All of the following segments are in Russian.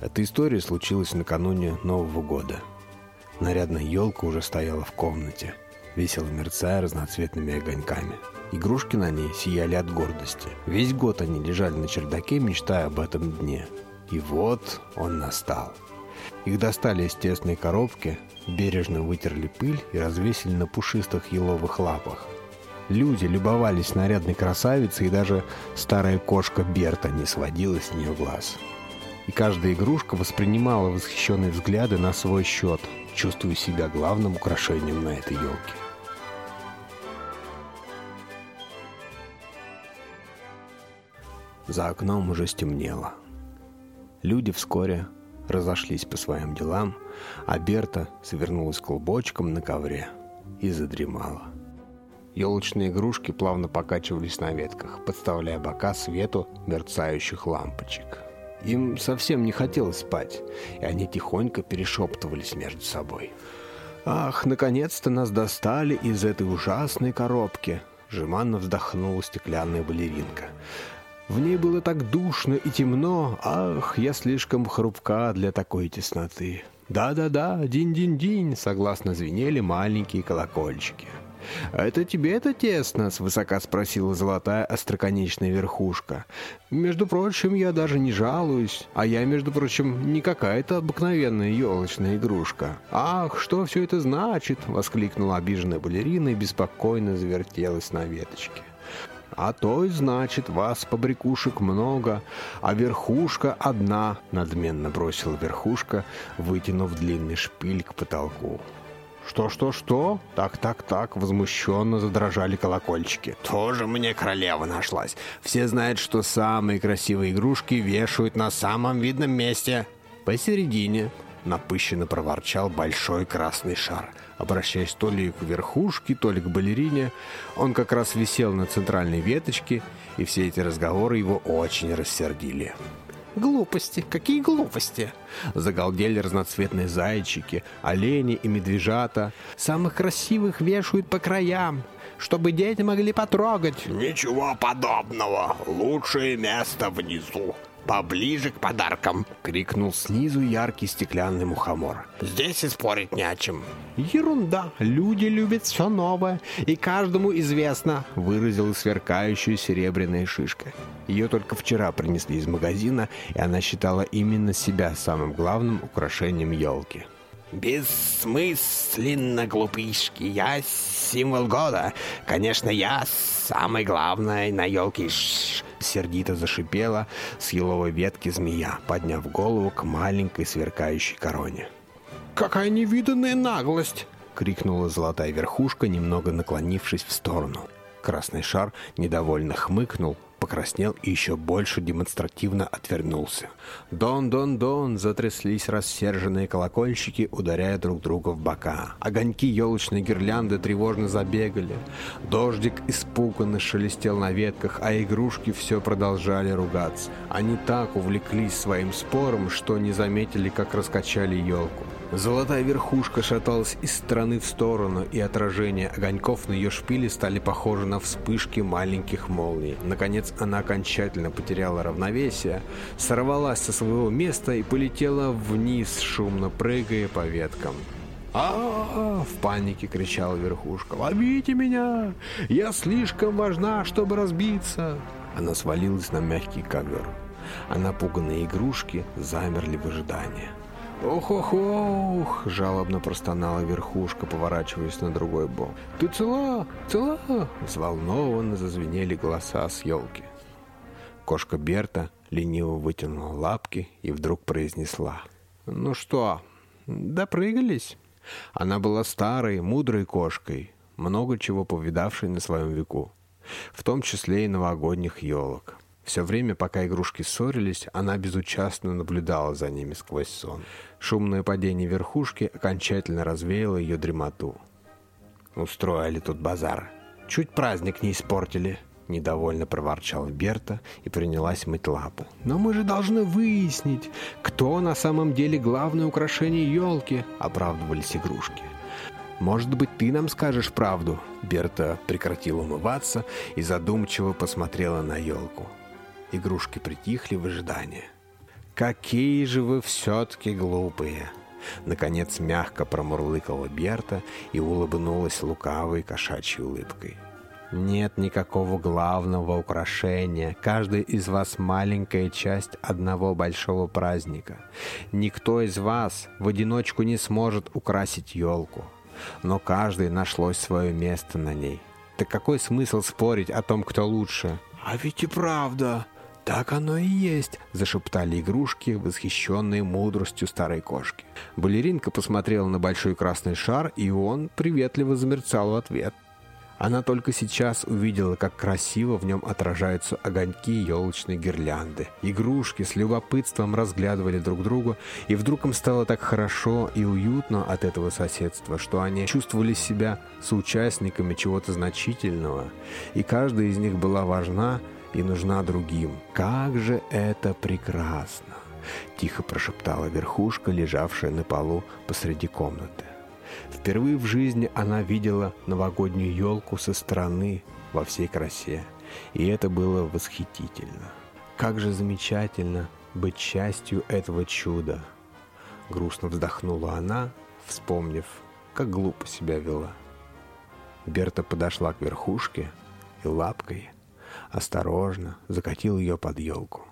Эта история случилась накануне Нового года. Нарядная елка уже стояла в комнате, весело мерцая разноцветными огоньками. Игрушки на ней сияли от гордости. Весь год они лежали на чердаке, мечтая об этом дне. И вот он настал. Их достали из тесной коробки, бережно вытерли пыль и развесили на пушистых еловых лапах. Люди любовались нарядной красавицей, и даже старая кошка Берта не сводила с нее глаз. И каждая игрушка воспринимала восхищенные взгляды на свой счет, чувствуя себя главным украшением на этой елке. За окном уже стемнело. Люди вскоре разошлись по своим делам, а Берта свернулась клубочком на ковре и задремала. Елочные игрушки плавно покачивались на ветках, подставляя бока свету мерцающих лампочек. Им совсем не хотелось спать, и они тихонько перешептывались между собой. «Ах, наконец-то нас достали из этой ужасной коробки!» Жеманно вздохнула стеклянная балеринка. В ней было так душно и темно. Ах, я слишком хрупка для такой тесноты. Да-да-да, динь-динь-динь, согласно звенели маленькие колокольчики. «Это тебе это тесно?» — свысока спросила золотая остроконечная верхушка. «Между прочим, я даже не жалуюсь, а я, между прочим, не какая-то обыкновенная елочная игрушка». «Ах, что все это значит?» — воскликнула обиженная балерина и беспокойно завертелась на веточке. «А то и значит, вас, побрякушек, много, а верхушка одна», — надменно бросила верхушка, вытянув длинный шпиль к потолку. «Что-что-что? Так-так-так!» — возмущенно задрожали колокольчики. «Тоже мне королева нашлась. Все знают, что самые красивые игрушки вешают на самом видном месте. Посередине!» — напыщенно проворчал большой красный шар. Обращаясь то ли к верхушке, то ли к балерине, он как раз висел на центральной веточке, и все эти разговоры его очень рассердили. «Глупости! Какие глупости!» Загалдели разноцветные зайчики, олени и медвежата. «Самых красивых вешают по краям, чтобы дети могли потрогать». «Ничего подобного! Лучшее место внизу!» «Поближе к подаркам!» — крикнул снизу яркий стеклянный мухомор. «Здесь и спорить не о чем!» «Ерунда! Люди любят все новое, и каждому известно!» — выразила сверкающая серебряная шишка. Ее только вчера принесли из магазина, и она считала именно себя самым главным украшением елки. «Бессмысленно, глупышки, я символ года. Конечно, я самый главный на елке. Сердито зашипела с еловой ветки змея, подняв голову к маленькой сверкающей короне. «Какая невиданная наглость!» — крикнула золотая верхушка, немного наклонившись в сторону. Красный шар недовольно хмыкнул, покраснел и еще больше демонстративно отвернулся. Дон-дон-дон затряслись рассерженные колокольчики, ударяя друг друга в бока. Огоньки елочной гирлянды тревожно забегали. Дождик испуганно шелестел на ветках, а игрушки все продолжали ругаться. Они так увлеклись своим спором, что не заметили, как раскачали елку. Золотая верхушка шаталась из стороны в сторону, и отражения огоньков на ее шпиле стали похожи на вспышки маленьких молний. Наконец она окончательно потеряла равновесие, сорвалась со своего места и полетела вниз, шумно прыгая по веткам. а, -а, -а в панике кричала верхушка. «Ловите меня! Я слишком важна, чтобы разбиться!» Она свалилась на мягкий ковер, а напуганные игрушки замерли в ожидании. «Ох-ох-ох!» — жалобно простонала верхушка, поворачиваясь на другой бок. «Ты цела? Цела?» — взволнованно зазвенели голоса с елки. Кошка Берта лениво вытянула лапки и вдруг произнесла. «Ну что, допрыгались?» Она была старой, мудрой кошкой, много чего повидавшей на своем веку, в том числе и новогодних елок. Все время, пока игрушки ссорились, она безучастно наблюдала за ними сквозь сон. Шумное падение верхушки окончательно развеяло ее дремоту. «Устроили тут базар. Чуть праздник не испортили», — недовольно проворчала Берта и принялась мыть лапы. «Но мы же должны выяснить, кто на самом деле главное украшение елки», — оправдывались игрушки. «Может быть, ты нам скажешь правду?» Берта прекратила умываться и задумчиво посмотрела на елку. Игрушки притихли в ожидании. Какие же вы все-таки глупые!» Наконец мягко промурлыкала Берта и улыбнулась лукавой кошачьей улыбкой. Нет никакого главного украшения. Каждый из вас маленькая часть одного большого праздника. Никто из вас в одиночку не сможет украсить елку. Но каждый нашлось свое место на ней. Так какой смысл спорить о том, кто лучше? А ведь и правда, так оно и есть, зашептали игрушки, восхищенные мудростью старой кошки. Балеринка посмотрела на большой красный шар, и он приветливо замерцал в ответ. Она только сейчас увидела, как красиво в нем отражаются огоньки елочной гирлянды. Игрушки с любопытством разглядывали друг друга, и вдруг им стало так хорошо и уютно от этого соседства, что они чувствовали себя соучастниками чего-то значительного, и каждая из них была важна и нужна другим. Как же это прекрасно! Тихо прошептала верхушка, лежавшая на полу посреди комнаты. Впервые в жизни она видела новогоднюю елку со стороны во всей красе, и это было восхитительно. Как же замечательно быть частью этого чуда! Грустно вздохнула она, вспомнив, как глупо себя вела. Берта подошла к верхушке и лапкой осторожно закатила ее под елку.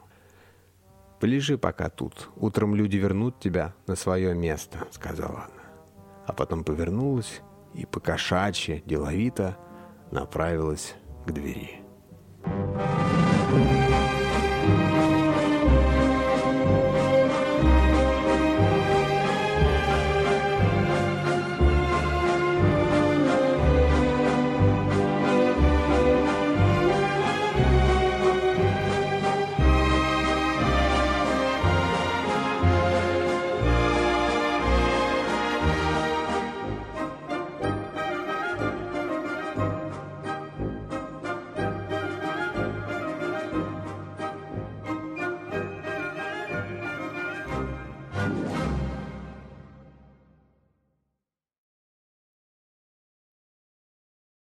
«Полежи пока тут. Утром люди вернут тебя на свое место», — сказала она а потом повернулась и покошачьи деловито направилась к двери.